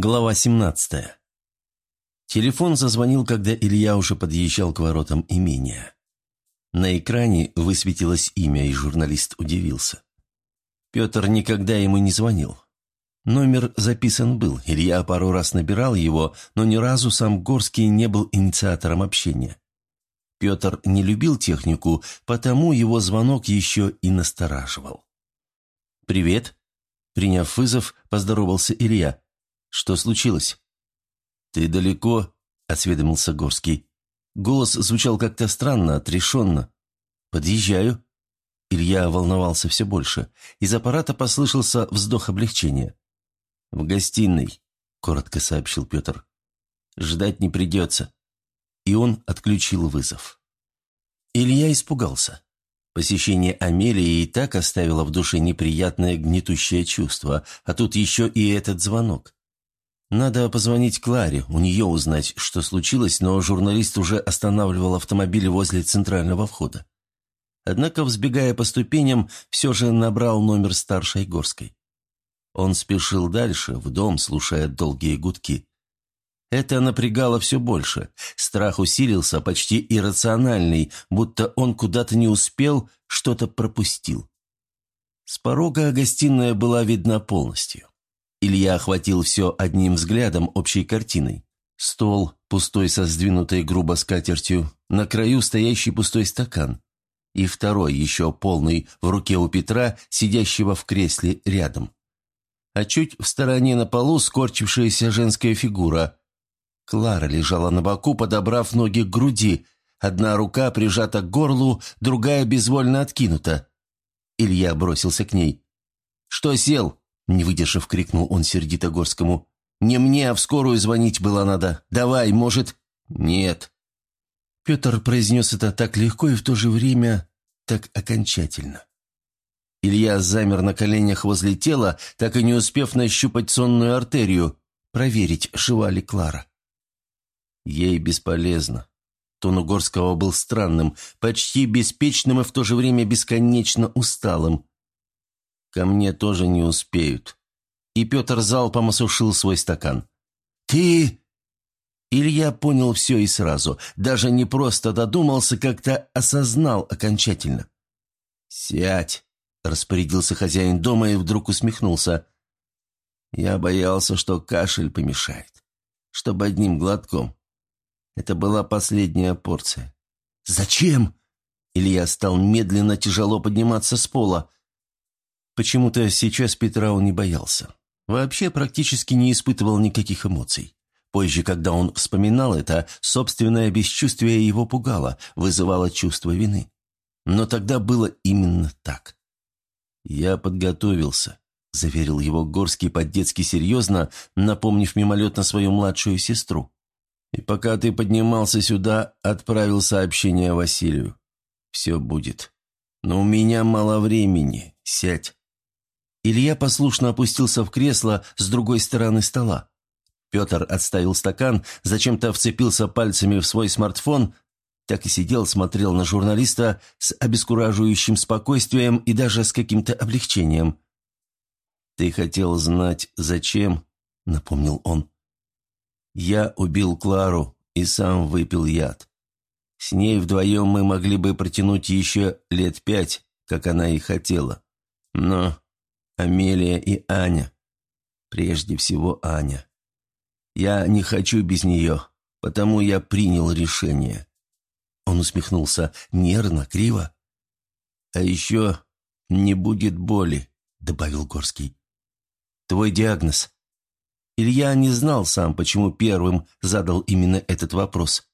Глава 17. Телефон зазвонил, когда Илья уже подъезжал к воротам имения. На экране высветилось имя, и журналист удивился. Петр никогда ему не звонил. Номер записан был, Илья пару раз набирал его, но ни разу сам Горский не был инициатором общения. Петр не любил технику, потому его звонок еще и настораживал. «Привет», — приняв вызов, поздоровался Илья. «Что случилось?» «Ты далеко?» – осведомился Горский. Голос звучал как-то странно, отрешенно. «Подъезжаю». Илья волновался все больше. Из аппарата послышался вздох облегчения. «В гостиной», – коротко сообщил Петр. «Ждать не придется». И он отключил вызов. Илья испугался. Посещение Амелии и так оставило в душе неприятное гнетущее чувство, а тут еще и этот звонок. Надо позвонить Кларе, у нее узнать, что случилось, но журналист уже останавливал автомобиль возле центрального входа. Однако, взбегая по ступеням, все же набрал номер старшей Горской. Он спешил дальше, в дом, слушая долгие гудки. Это напрягало все больше. Страх усилился, почти иррациональный, будто он куда-то не успел, что-то пропустил. С порога гостиная была видна полностью. Илья охватил все одним взглядом общей картиной. Стол, пустой со сдвинутой грубо скатертью, на краю стоящий пустой стакан. И второй, еще полный, в руке у Петра, сидящего в кресле рядом. А чуть в стороне на полу скорчившаяся женская фигура. Клара лежала на боку, подобрав ноги к груди. Одна рука прижата к горлу, другая безвольно откинута. Илья бросился к ней. «Что сел?» Не выдержав, крикнул он сердито Горскому. «Не мне, а в скорую звонить было надо. Давай, может...» «Нет». Петр произнес это так легко и в то же время так окончательно. Илья замер на коленях возле тела, так и не успев нащупать сонную артерию, проверить, жива ли Клара. Ей бесполезно. Тон Угорского был странным, почти беспечным и в то же время бесконечно усталым. Ко мне тоже не успеют. И Петр залпом осушил свой стакан. «Ты...» Илья понял все и сразу. Даже не просто додумался, как-то осознал окончательно. «Сядь!» – распорядился хозяин дома и вдруг усмехнулся. Я боялся, что кашель помешает. Чтобы одним глотком. Это была последняя порция. «Зачем?» Илья стал медленно тяжело подниматься с пола. Почему-то сейчас Петра он не боялся. Вообще практически не испытывал никаких эмоций. Позже, когда он вспоминал это, собственное бесчувствие его пугало, вызывало чувство вины. Но тогда было именно так. «Я подготовился», — заверил его Горский по-детски серьезно, напомнив мимолетно свою младшую сестру. «И пока ты поднимался сюда, отправил сообщение Василию. Все будет. Но у меня мало времени. Сядь». Илья послушно опустился в кресло с другой стороны стола. Петр отставил стакан, зачем-то вцепился пальцами в свой смартфон, так и сидел, смотрел на журналиста с обескураживающим спокойствием и даже с каким-то облегчением. «Ты хотел знать, зачем?» — напомнил он. «Я убил Клару и сам выпил яд. С ней вдвоем мы могли бы протянуть еще лет пять, как она и хотела. Но Амелия и Аня. Прежде всего Аня. Я не хочу без нее, потому я принял решение. Он усмехнулся нервно, криво. А еще не будет боли, добавил Горский. Твой диагноз. Илья не знал сам, почему первым задал именно этот вопрос.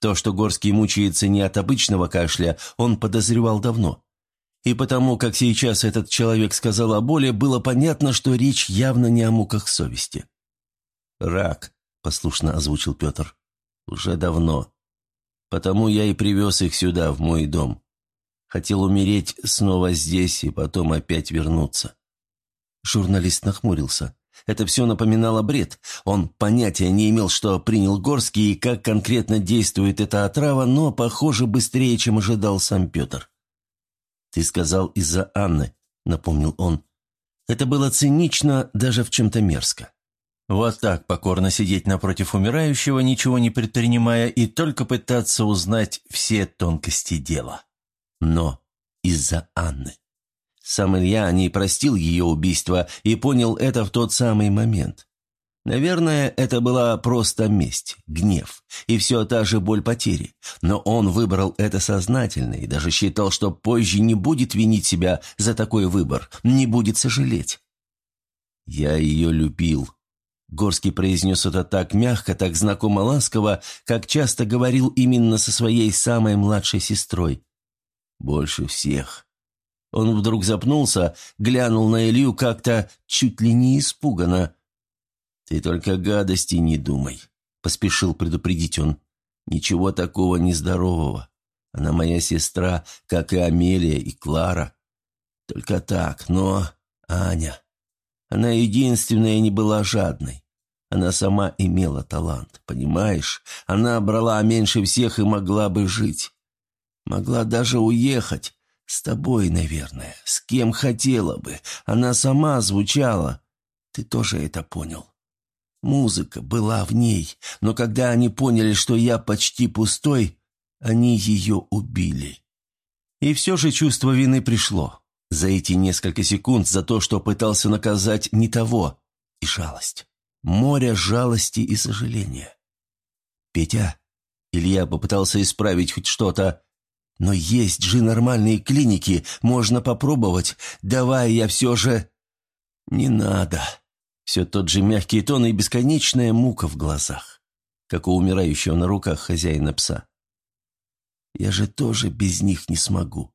То, что Горский мучается не от обычного кашля, он подозревал давно. И потому, как сейчас этот человек сказал о боли, было понятно, что речь явно не о муках совести. «Рак», — послушно озвучил Петр. «Уже давно. Потому я и привез их сюда, в мой дом. Хотел умереть снова здесь и потом опять вернуться». Журналист нахмурился. Это все напоминало бред. Он понятия не имел, что принял Горский и как конкретно действует эта отрава, но, похоже, быстрее, чем ожидал сам Петр. «Ты сказал из-за Анны», — напомнил он. Это было цинично, даже в чем-то мерзко. Вот так покорно сидеть напротив умирающего, ничего не предпринимая, и только пытаться узнать все тонкости дела. Но из-за Анны. Сам Илья не простил ее убийство и понял это в тот самый момент. Наверное, это была просто месть, гнев и все та же боль потери. Но он выбрал это сознательно и даже считал, что позже не будет винить себя за такой выбор, не будет сожалеть. «Я ее любил», Горский произнес это так мягко, так знакомо ласково, как часто говорил именно со своей самой младшей сестрой. Больше всех. Он вдруг запнулся, глянул на Илью как-то чуть ли не испуганно. «Ты только гадости не думай», — поспешил предупредить он. «Ничего такого нездорового. Она моя сестра, как и Амелия и Клара. Только так, но... Аня...» Она единственная не была жадной. Она сама имела талант, понимаешь? Она брала меньше всех и могла бы жить. Могла даже уехать. С тобой, наверное. С кем хотела бы. Она сама звучала. Ты тоже это понял. Музыка была в ней, но когда они поняли, что я почти пустой, они ее убили. И все же чувство вины пришло. За эти несколько секунд за то, что пытался наказать не того, и жалость. Море жалости и сожаления. «Петя», Илья попытался исправить хоть что-то, «но есть же нормальные клиники, можно попробовать. Давай я все же...» «Не надо». Все тот же мягкий тон и бесконечная мука в глазах, как у умирающего на руках хозяина пса. «Я же тоже без них не смогу.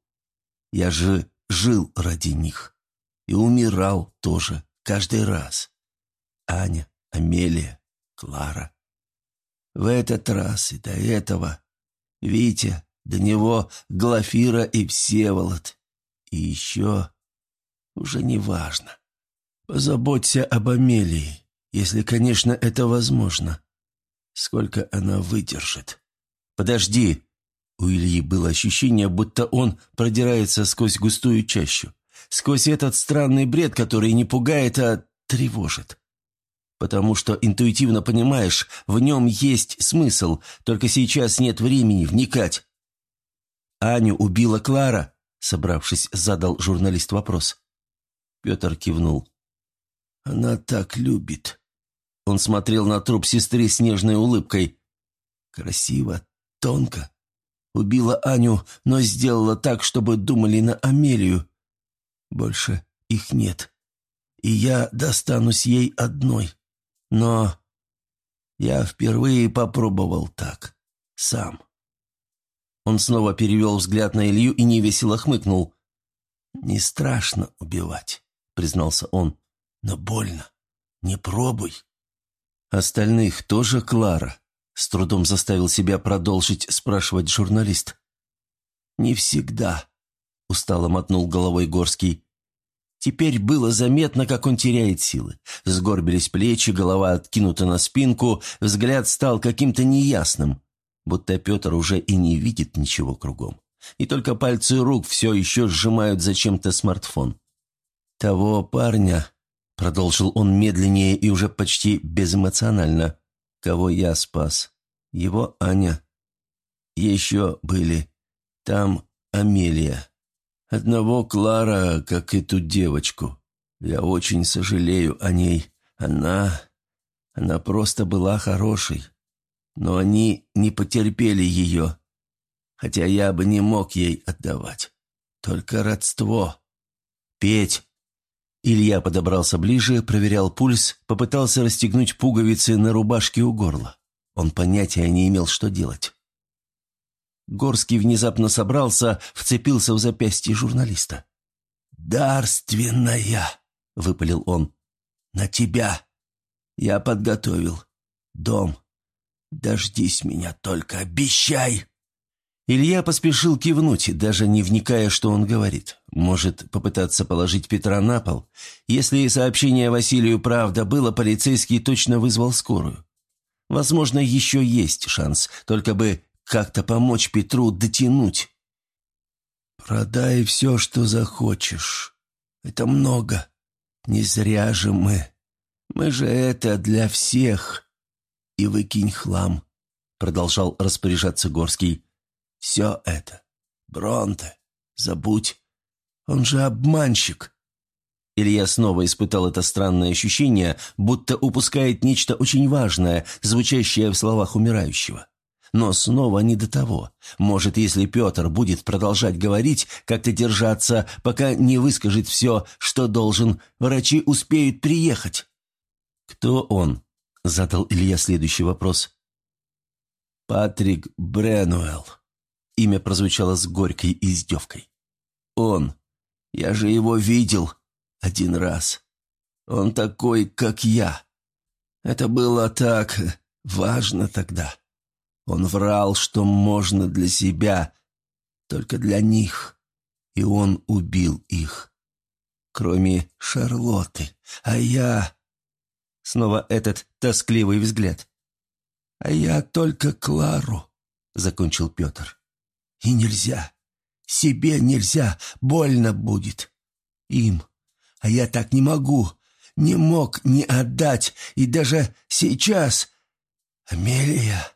Я же жил ради них. И умирал тоже, каждый раз. Аня, Амелия, Клара. В этот раз и до этого Витя, до него Глафира и Всеволод. И еще... Уже не важно. Позаботься об Амелии, если, конечно, это возможно. Сколько она выдержит. Подожди, у Ильи было ощущение, будто он продирается сквозь густую чащу. Сквозь этот странный бред, который не пугает, а тревожит. Потому что интуитивно понимаешь, в нем есть смысл, только сейчас нет времени вникать. «Аню убила Клара?» — собравшись, задал журналист вопрос. Петр кивнул. «Она так любит». Он смотрел на труп сестры с нежной улыбкой. «Красиво, тонко, Убила Аню, но сделала так, чтобы думали на Амелию. Больше их нет. И я достанусь ей одной. Но я впервые попробовал так. Сам. Он снова перевел взгляд на Илью и невесело хмыкнул. «Не страшно убивать», — признался он. «Но больно. Не пробуй». «Остальных тоже Клара?» С трудом заставил себя продолжить спрашивать журналист. «Не всегда», — устало мотнул головой Горский. Теперь было заметно, как он теряет силы. Сгорбились плечи, голова откинута на спинку, взгляд стал каким-то неясным, будто Петр уже и не видит ничего кругом. И только пальцы рук все еще сжимают зачем-то смартфон. «Того парня», — продолжил он медленнее и уже почти безэмоционально, кого я спас. Его Аня. Еще были. Там Амелия. Одного Клара, как и ту девочку. Я очень сожалею о ней. Она... Она просто была хорошей. Но они не потерпели ее. Хотя я бы не мог ей отдавать. Только родство. Петь, Илья подобрался ближе, проверял пульс, попытался расстегнуть пуговицы на рубашке у горла. Он понятия не имел, что делать. Горский внезапно собрался, вцепился в запястье журналиста. «Дарственная!» — выпалил он. «На тебя! Я подготовил. Дом. Дождись меня только, обещай!» Илья поспешил кивнуть, даже не вникая, что он говорит. Может, попытаться положить Петра на пол? Если сообщение Василию правда было, полицейский точно вызвал скорую. Возможно, еще есть шанс, только бы как-то помочь Петру дотянуть. «Продай все, что захочешь. Это много. Не зря же мы. Мы же это для всех. И выкинь хлам, продолжал распоряжаться Горский. Все это. Бронте. Забудь. Он же обманщик. Илья снова испытал это странное ощущение, будто упускает нечто очень важное, звучащее в словах умирающего. Но снова не до того. Может, если Петр будет продолжать говорить, как-то держаться, пока не выскажет все, что должен, врачи успеют приехать. «Кто он?» — задал Илья следующий вопрос. «Патрик Бренуэлл». Имя прозвучало с горькой издевкой. «Он. Я же его видел один раз. Он такой, как я. Это было так важно тогда». Он врал, что можно для себя, только для них, и он убил их. Кроме Шарлотты. А я... Снова этот тоскливый взгляд. «А я только Клару», — закончил Петр. «И нельзя. Себе нельзя. Больно будет. Им. А я так не могу. Не мог не отдать. И даже сейчас... Амелия...»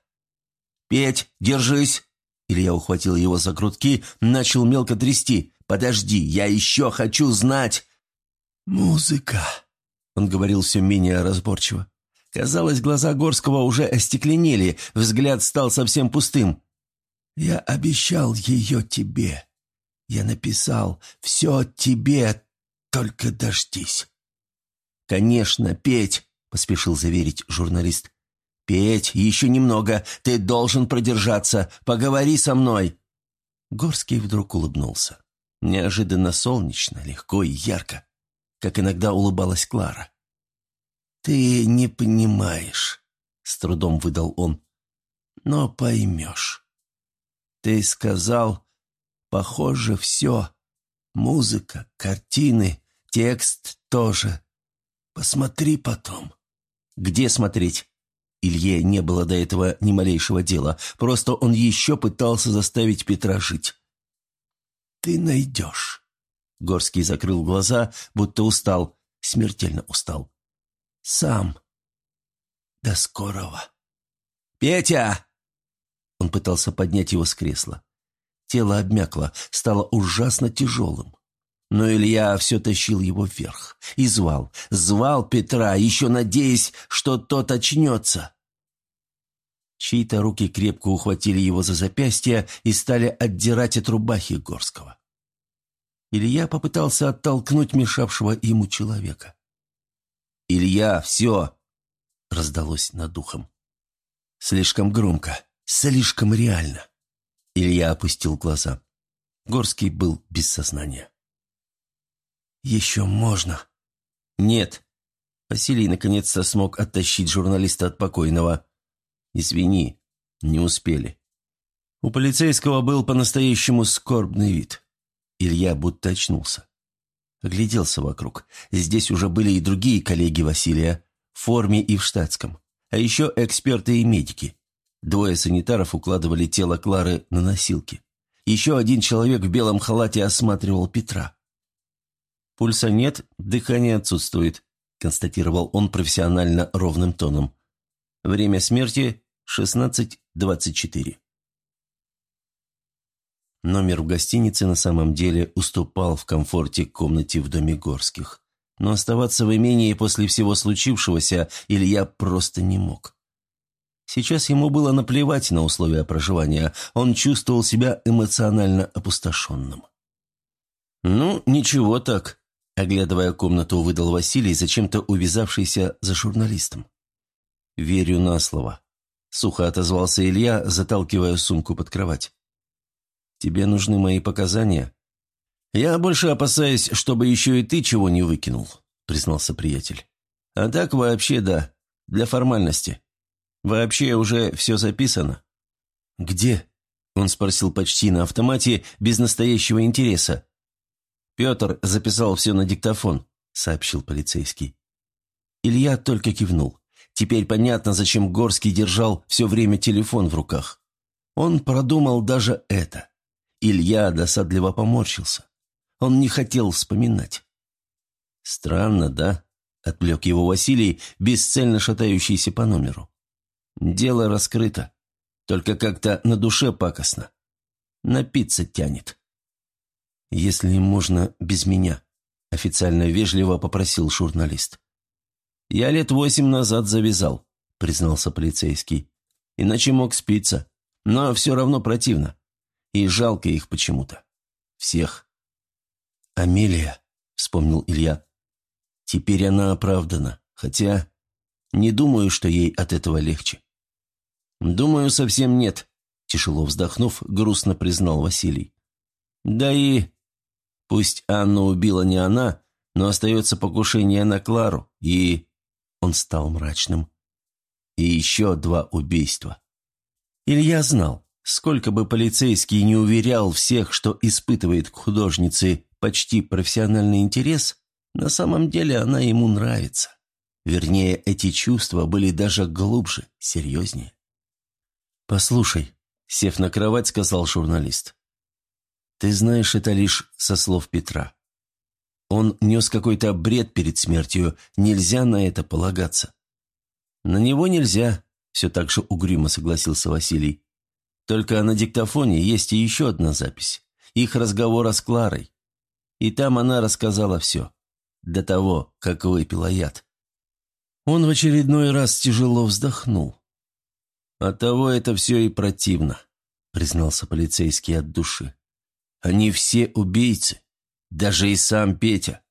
«Петь, держись!» Илья ухватил его за грудки, начал мелко трясти. «Подожди, я еще хочу знать!» «Музыка!» Он говорил все менее разборчиво. Казалось, глаза Горского уже остекленели, взгляд стал совсем пустым. «Я обещал ее тебе. Я написал все тебе, только дождись». «Конечно, Петь!» — поспешил заверить журналист. «Петь, еще немного. Ты должен продержаться. Поговори со мной». Горский вдруг улыбнулся. Неожиданно солнечно, легко и ярко, как иногда улыбалась Клара. «Ты не понимаешь», — с трудом выдал он, — «но поймешь. Ты сказал, похоже, все. Музыка, картины, текст тоже. Посмотри потом». «Где смотреть?» Илье не было до этого ни малейшего дела, просто он еще пытался заставить Петра жить. «Ты найдешь». Горский закрыл глаза, будто устал, смертельно устал. «Сам. До скорого». «Петя!» Он пытался поднять его с кресла. Тело обмякло, стало ужасно тяжелым. Но Илья все тащил его вверх и звал, звал Петра, еще надеясь, что тот очнется. Чьи-то руки крепко ухватили его за запястье и стали отдирать от рубахи Горского. Илья попытался оттолкнуть мешавшего ему человека. «Илья, все!» — раздалось над ухом. Слишком громко, слишком реально. Илья опустил глаза. Горский был без сознания. «Еще можно?» «Нет». Василий наконец-то смог оттащить журналиста от покойного. «Извини, не успели». У полицейского был по-настоящему скорбный вид. Илья будто очнулся. Огляделся вокруг. Здесь уже были и другие коллеги Василия, в форме и в штатском. А еще эксперты и медики. Двое санитаров укладывали тело Клары на носилки. Еще один человек в белом халате осматривал Петра. «Пульса нет, дыхание отсутствует», – констатировал он профессионально ровным тоном. «Время смерти – 16.24». Номер в гостинице на самом деле уступал в комфорте комнате в доме Горских. Но оставаться в имении после всего случившегося Илья просто не мог. Сейчас ему было наплевать на условия проживания, он чувствовал себя эмоционально опустошенным. «Ну, ничего так», Оглядывая комнату, выдал Василий, зачем-то увязавшийся за журналистом. «Верю на слово», — сухо отозвался Илья, заталкивая сумку под кровать. «Тебе нужны мои показания?» «Я больше опасаюсь, чтобы еще и ты чего не выкинул», — признался приятель. «А так вообще да, для формальности. Вообще уже все записано». «Где?» — он спросил почти на автомате, без настоящего интереса. «Петр записал все на диктофон», — сообщил полицейский. Илья только кивнул. Теперь понятно, зачем Горский держал все время телефон в руках. Он продумал даже это. Илья досадливо поморщился. Он не хотел вспоминать. «Странно, да?» – отвлек его Василий, бесцельно шатающийся по номеру. «Дело раскрыто. Только как-то на душе пакостно. Напиться тянет». «Если можно без меня», – официально вежливо попросил журналист. «Я лет восемь назад завязал», – признался полицейский. «Иначе мог спиться. Но все равно противно. И жалко их почему-то. Всех». «Амелия», – вспомнил Илья. «Теперь она оправдана, хотя не думаю, что ей от этого легче». «Думаю, совсем нет», – тяжело вздохнув, грустно признал Василий. «Да и пусть Анну убила не она, но остается покушение на Клару, и...» Он стал мрачным. «И еще два убийства». Илья знал, сколько бы полицейский не уверял всех, что испытывает к художнице почти профессиональный интерес, на самом деле она ему нравится. Вернее, эти чувства были даже глубже, серьезнее. «Послушай», — сев на кровать, сказал журналист. «Ты знаешь это лишь со слов Петра. Он нес какой-то бред перед смертью, нельзя на это полагаться». «На него нельзя», — все так же угрюмо согласился Василий. «Только на диктофоне есть и еще одна запись. Их разговора с Кларой. И там она рассказала все. До того, как выпила яд. Он в очередной раз тяжело вздохнул. «Оттого это все и противно», — признался полицейский от души. «Они все убийцы, даже и сам Петя.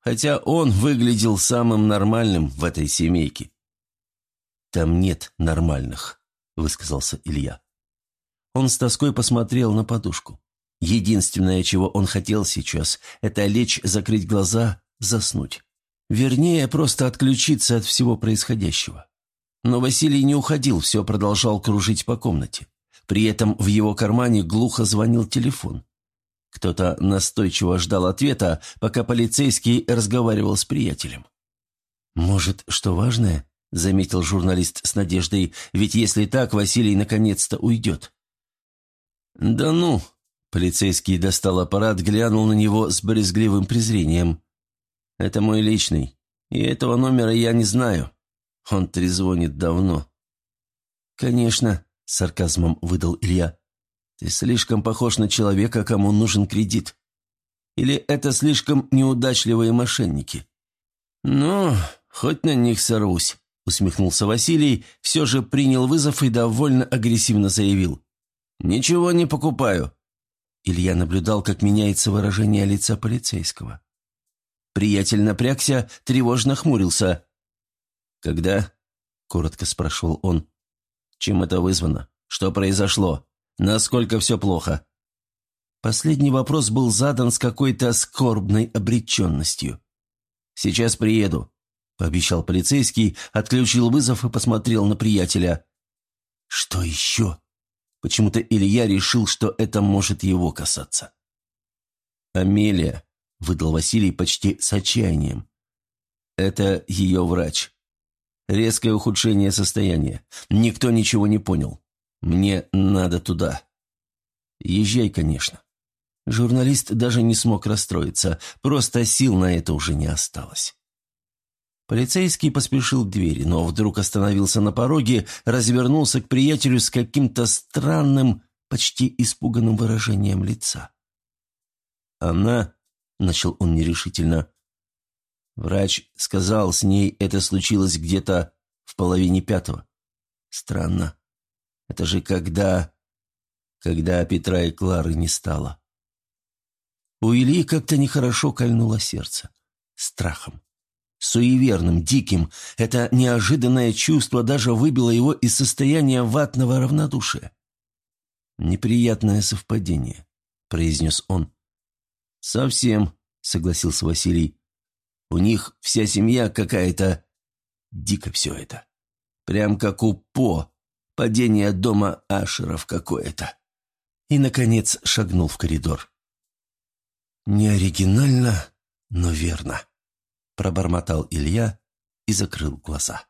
Хотя он выглядел самым нормальным в этой семейке». «Там нет нормальных», — высказался Илья. Он с тоской посмотрел на подушку. Единственное, чего он хотел сейчас, это лечь, закрыть глаза, заснуть. Вернее, просто отключиться от всего происходящего. Но Василий не уходил, все продолжал кружить по комнате. При этом в его кармане глухо звонил телефон. Кто-то настойчиво ждал ответа, пока полицейский разговаривал с приятелем. «Может, что важное?» – заметил журналист с надеждой, «ведь если так, Василий наконец-то уйдет». «Да ну!» Полицейский достал аппарат, глянул на него с брезгливым презрением. «Это мой личный, и этого номера я не знаю. Он трезвонит давно». «Конечно», — сарказмом выдал Илья. «Ты слишком похож на человека, кому нужен кредит. Или это слишком неудачливые мошенники?» «Ну, хоть на них сорвусь», — усмехнулся Василий, все же принял вызов и довольно агрессивно заявил. «Ничего не покупаю. Илья наблюдал, как меняется выражение лица полицейского. Приятель напрягся, тревожно хмурился. «Когда?» — коротко спрашивал он. «Чем это вызвано? Что произошло? Насколько все плохо?» Последний вопрос был задан с какой-то скорбной обреченностью. «Сейчас приеду», — пообещал полицейский, отключил вызов и посмотрел на приятеля. «Что еще?» Почему-то Илья решил, что это может его касаться. «Амелия», — выдал Василий почти с отчаянием. «Это ее врач. Резкое ухудшение состояния. Никто ничего не понял. Мне надо туда. Езжай, конечно». Журналист даже не смог расстроиться, просто сил на это уже не осталось. Полицейский поспешил к двери, но вдруг остановился на пороге, развернулся к приятелю с каким-то странным, почти испуганным выражением лица. «Она...» — начал он нерешительно. Врач сказал, с ней это случилось где-то в половине пятого. Странно. Это же когда... Когда Петра и Клары не стало. У Ильи как-то нехорошо кольнуло сердце. Страхом суеверным, диким. Это неожиданное чувство даже выбило его из состояния ватного равнодушия. «Неприятное совпадение», — произнес он. «Совсем», — согласился Василий. «У них вся семья какая-то... Дико все это. Прям как у По. Падение дома Ашеров какое-то». И, наконец, шагнул в коридор. «Не оригинально, но верно» пробормотал Илья и закрыл глаза.